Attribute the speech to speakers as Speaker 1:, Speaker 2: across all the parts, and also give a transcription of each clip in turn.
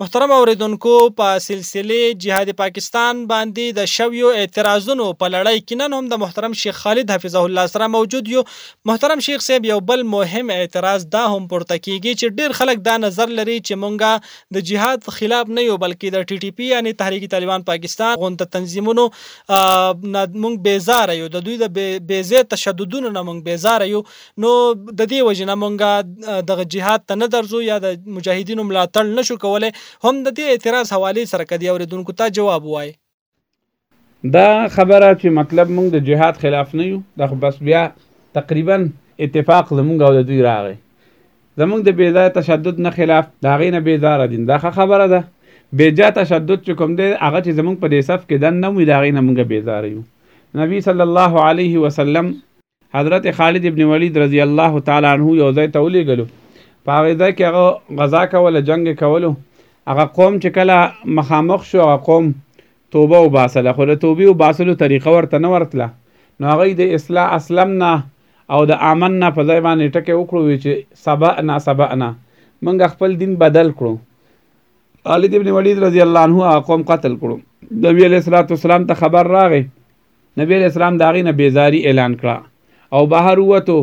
Speaker 1: محترم اوریدونکو، په سلسله جهاد پاکستان باندې د شویو اعتراضونو په لړۍ کې نن هم د محترم شیخ خالد حفظه الله سره موجود یو. محترم شیخ صاحب، یو بل مهم اعتراض دا هم پورته کیږي چې ډیر خلک دا نظر لري چې مونږه د جهاد خلاف نه یو، بلکې د ټي ټي پی یعنی تحریک طالبان پاکستان غونډه تنظیمونو مونږ بیزار یو. د دوی د بیزه تشددونو نه مونږ بیزار یو. نو د دې وجنه مونږه د جهاد ته نه درځو یا د مجاهدینو ملاتړ نشو کولای. هم د دې اعتراض حواله سره کدی اوریدونکو ته جواب وای.
Speaker 2: دا خبره چې مطلب مونږ د جهاد خلاف نه یو د بس بیا تقریباً اتفاق زمونږ او د دوی راغی. زمونږ د بیځای تشدد نه خلاف دا غي نه بیزار دي دا خبره ده. بیجا تشدد چې کوم دی، هغه چې زمونږ په دې صف کې دن نه وي دا غي نه مونږ بیزار یو. نبی صلی الله علیه وسلم حضرت خالد ابن ولید رضی الله تعالی عنہ یو ځای ته ولېګلو په هغه ځای کې هغه غزا کوله جنگ کولو. هغه قوم چې کله مخامخ شو هغه قوم توبه و باسله خو د توبې و باسلو طریقه ورته نه ورتله. نو هغه د اصلاح اسلم نه او د امن نه په ځای باندې ټکه وکړو چې سبا نه سبا نه. خپل دین بدل کړو. خالد ابن ولید رضی الله عنه هغه قوم قتل کړو. نبی علیہ الصلوۃ والسلام ته خبر راغی. نبی علیہ السلام داغې نه بیزاری اعلان کړه. او بهر وته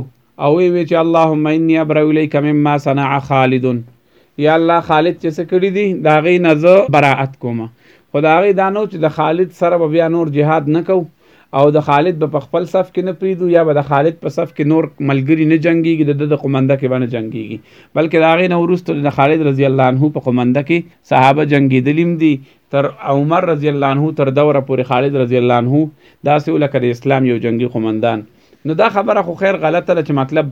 Speaker 2: او وی چې اللهم انی ابرئ الیک مما صنع خالد یا الله خالد چې څه کړی دي دا غي نه زه براءت کوم خدای دا نو چې د خالد سره بیا نور جهاد نه کو، او د خالد په خپل صف کې نه پریدو، یا به د خالد په صف کې نور ملګری نه جنگيږي د د قومنده کې باندې جنگيږي بلکې دا غي نه ورسته د خالد رضی الله عنه په قومنده کې صحابه جنگي دلیم دي تر عمر رضی الله عنه تر دوره پورې خالد رضی الله عنه دا سه ولکه د اسلام یو جنگي قومندان. نو دا خبره خو خیر غلطه ده چې مطلب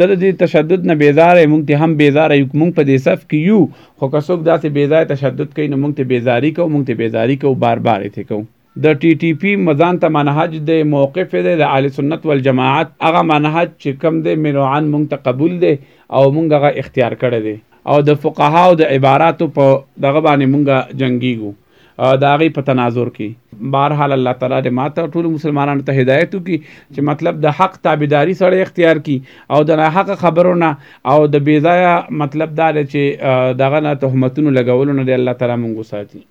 Speaker 2: تر دې تشدد نه بیزار مونږ ته هم بیزار یو، مونږ په دې صف کې یو. خو که څوک داسې بیزار تشدد کوي، نو مونږ ته بیزاری کو مونږ ته بیزاری کو بار بار ته کو د ټي ټي پی مزان ته منهج د موقف دی، د اهل سنت والجماعت. هغه منهج چې کم دی منوعن مونږ ته قبول دی او مونږ هغه اختیار کړی دی. او د فقهاو، د عباراتو په دغه باندې مونږه جنگیږو دا په تناظر کې بهرحال الله تعالی دې ماته ټول مسلمانانو ته هدایت کی چې مطلب د حق تابعداري سره اختیار کی، او د حق خبرونه او د بیزایا مطلب دا چې دغه نه تهمتونو لګولونه دی الله تعالی مونږ ساتي